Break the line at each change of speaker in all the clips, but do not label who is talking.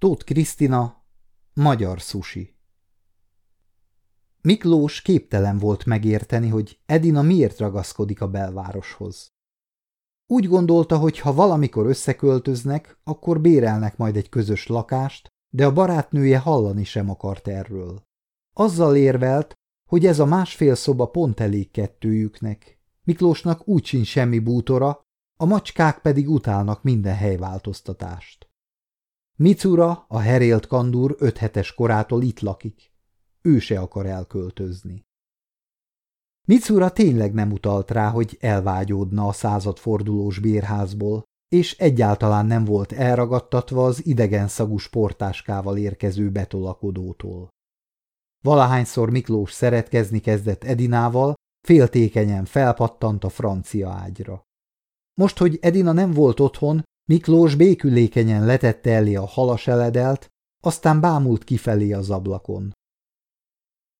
Tóth Krisztina, Magyar Susi Miklós képtelen volt megérteni, hogy Edina miért ragaszkodik a belvároshoz. Úgy gondolta, hogy ha valamikor összeköltöznek, akkor bérelnek majd egy közös lakást, de a barátnője hallani sem akart erről. Azzal érvelt, hogy ez a másfél szoba pont elég kettőjüknek. Miklósnak úgy sincs semmi bútora, a macskák pedig utálnak minden helyváltoztatást. Micura, a herélt kandúr öt hetes korától itt lakik. Ő se akar elköltözni. Micura tényleg nem utalt rá, hogy elvágyódna a századfordulós bérházból, és egyáltalán nem volt elragadtatva az idegen szagú sportáskával érkező betolakodótól. Valahányszor Miklós szeretkezni kezdett Edinával, féltékenyen felpattant a francia ágyra. Most, hogy Edina nem volt otthon, Miklós békülékenyen letette elé a halaseledelt, aztán bámult kifelé az ablakon.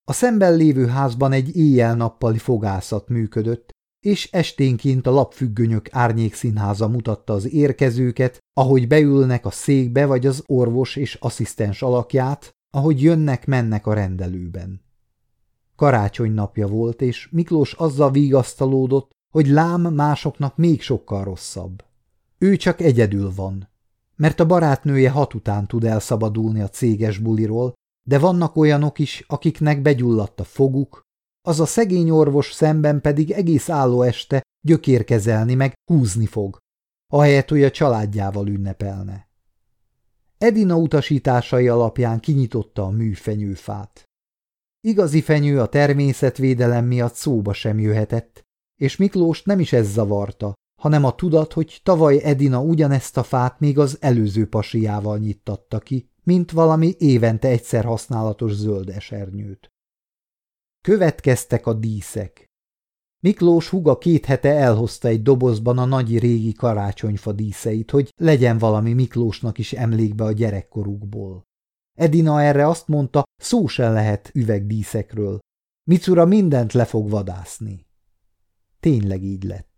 A szemben lévő házban egy éjjel-nappali fogászat működött, és esténként a lapfüggönyök árnyékszínháza mutatta az érkezőket, ahogy beülnek a székbe vagy az orvos és asszisztens alakját, ahogy jönnek-mennek a rendelőben. Karácsony napja volt, és Miklós azzal vigasztalódott, hogy lám másoknak még sokkal rosszabb. Ő csak egyedül van, mert a barátnője hat után tud elszabadulni a céges buliról, de vannak olyanok is, akiknek begyulladt a foguk, az a szegény orvos szemben pedig egész álló este gyökérkezelni meg húzni fog, ahelyett, hogy a családjával ünnepelne. Edina utasításai alapján kinyitotta a műfenyőfát. Igazi fenyő a természetvédelem miatt szóba sem jöhetett, és Miklós nem is ez zavarta, hanem a tudat, hogy tavaly Edina ugyanezt a fát még az előző pasiával nyittatta ki, mint valami évente egyszer használatos zöld esernyőt. Következtek a díszek. Miklós huga két hete elhozta egy dobozban a nagy régi karácsonyfa díszeit, hogy legyen valami Miklósnak is emlékbe a gyerekkorukból. Edina erre azt mondta, szó sem lehet üvegdíszekről. Micura mindent le fog vadászni. Tényleg így lett.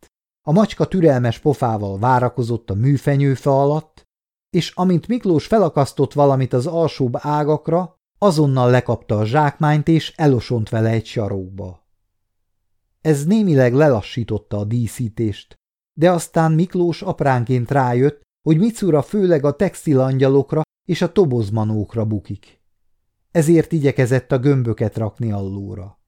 A macska türelmes pofával várakozott a műfenyőfe alatt, és amint Miklós felakasztott valamit az alsóbb ágakra, azonnal lekapta a zsákmányt és elosont vele egy sarokba. Ez némileg lelassította a díszítést, de aztán Miklós apránként rájött, hogy Micura főleg a textilangyalokra és a tobozmanókra bukik. Ezért igyekezett a gömböket rakni allóra.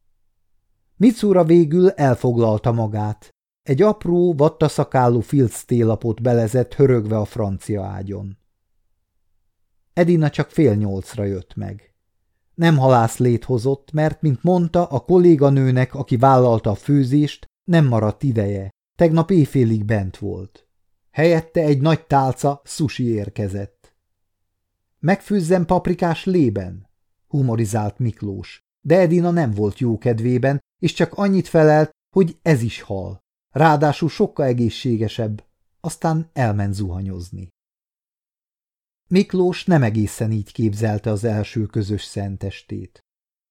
Micura végül elfoglalta magát. Egy apró, vattaszakálú filc télapot belezett hörögve a francia ágyon. Edina csak fél nyolcra jött meg. Nem halászlét hozott, mert, mint mondta, a kolléganőnek, aki vállalta a főzést, nem maradt ideje. Tegnap éjfélig bent volt. Helyette egy nagy tálca sushi érkezett. Megfőzzem paprikás lében? humorizált Miklós, de Edina nem volt jó kedvében, és csak annyit felelt, hogy ez is hal. Ráadásul sokkal egészségesebb, aztán elment zuhanyozni. Miklós nem egészen így képzelte az első közös szentestét.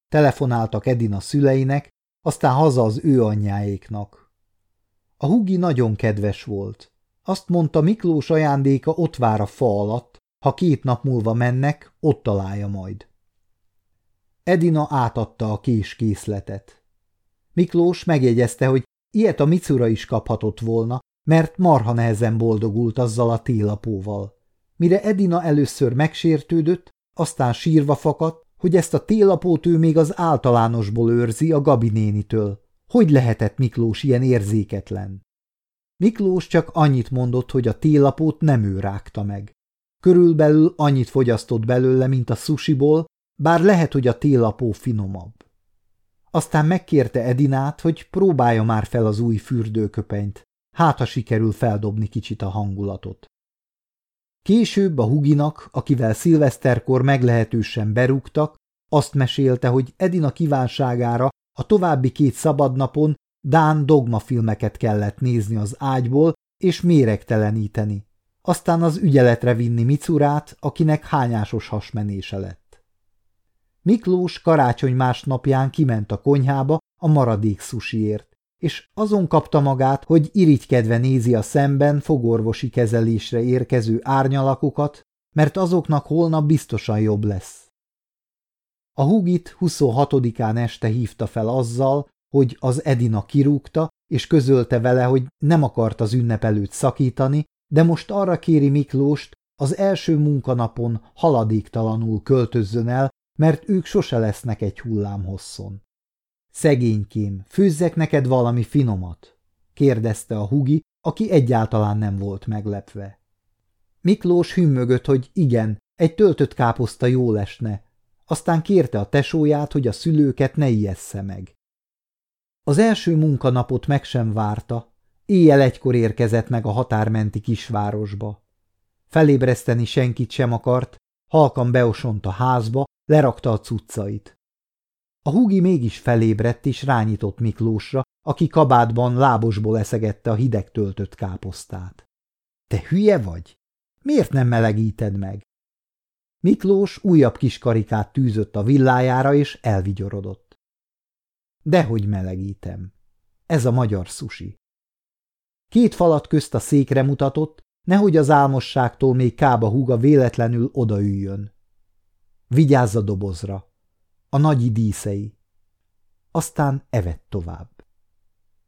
Telefonáltak Edina szüleinek, aztán haza az ő anyjáéknak. A hugi nagyon kedves volt. Azt mondta, Miklós ajándéka ott vár a fa alatt, ha két nap múlva mennek, ott találja majd. Edina átadta a késkészletet. Miklós megjegyezte, hogy ilyet a Micura is kaphatott volna, mert marha nehezen boldogult azzal a télapóval. Mire Edina először megsértődött, aztán sírva fakadt, hogy ezt a télapót ő még az általánosból őrzi a Gabi nénitől. Hogy lehetett Miklós ilyen érzéketlen? Miklós csak annyit mondott, hogy a télapót nem ő rágta meg. Körülbelül annyit fogyasztott belőle, mint a sushiból, bár lehet, hogy a télapó finomabb. Aztán megkérte Edinát, hogy próbálja már fel az új fürdőköpenyt, hát ha sikerül feldobni kicsit a hangulatot. Később a Huginak, akivel szilveszterkor meglehetősen berúgtak, azt mesélte, hogy Edina kívánságára a további két szabadnapon Dán dogmafilmeket kellett nézni az ágyból és méregteleníteni, aztán az ügyeletre vinni Micurát, akinek hányásos hasmenése lett. Miklós karácsony másnapján kiment a konyhába a maradék szusiért, és azon kapta magát, hogy irigykedve nézi a szemben fogorvosi kezelésre érkező árnyalakokat, mert azoknak holnap biztosan jobb lesz. A hugit 26-án este hívta fel azzal, hogy az Edina kirúgta, és közölte vele, hogy nem akart az ünnep előtt szakítani, de most arra kéri Miklóst, az első munkanapon haladéktalanul költözzön el, mert ők sose lesznek egy hullám hosszon. Szegénykém, főzzek neked valami finomat? kérdezte a hugi, aki egyáltalán nem volt meglepve. Miklós hümmögött, hogy igen, egy töltött káposzta jó lesne, aztán kérte a tesóját, hogy a szülőket ne ijessze meg. Az első munkanapot meg sem várta, éjjel egykor érkezett meg a határmenti kisvárosba. Felébreszteni senkit sem akart, halkan beosont a házba, lerakta a cuccait. A húgi mégis felébredt és rányított Miklósra, aki kabátban lábosból eszegette a hideg töltött káposztát. – Te hülye vagy? Miért nem melegíted meg? Miklós újabb kis karikát tűzött a villájára, és elvigyorodott. Dehogy melegítem. Ez a magyar susi. Két falat közt a székre mutatott, nehogy az álmosságtól még kába húga véletlenül odaüljön. Vigyázz a dobozra. A nagyi díszei. Aztán evett tovább.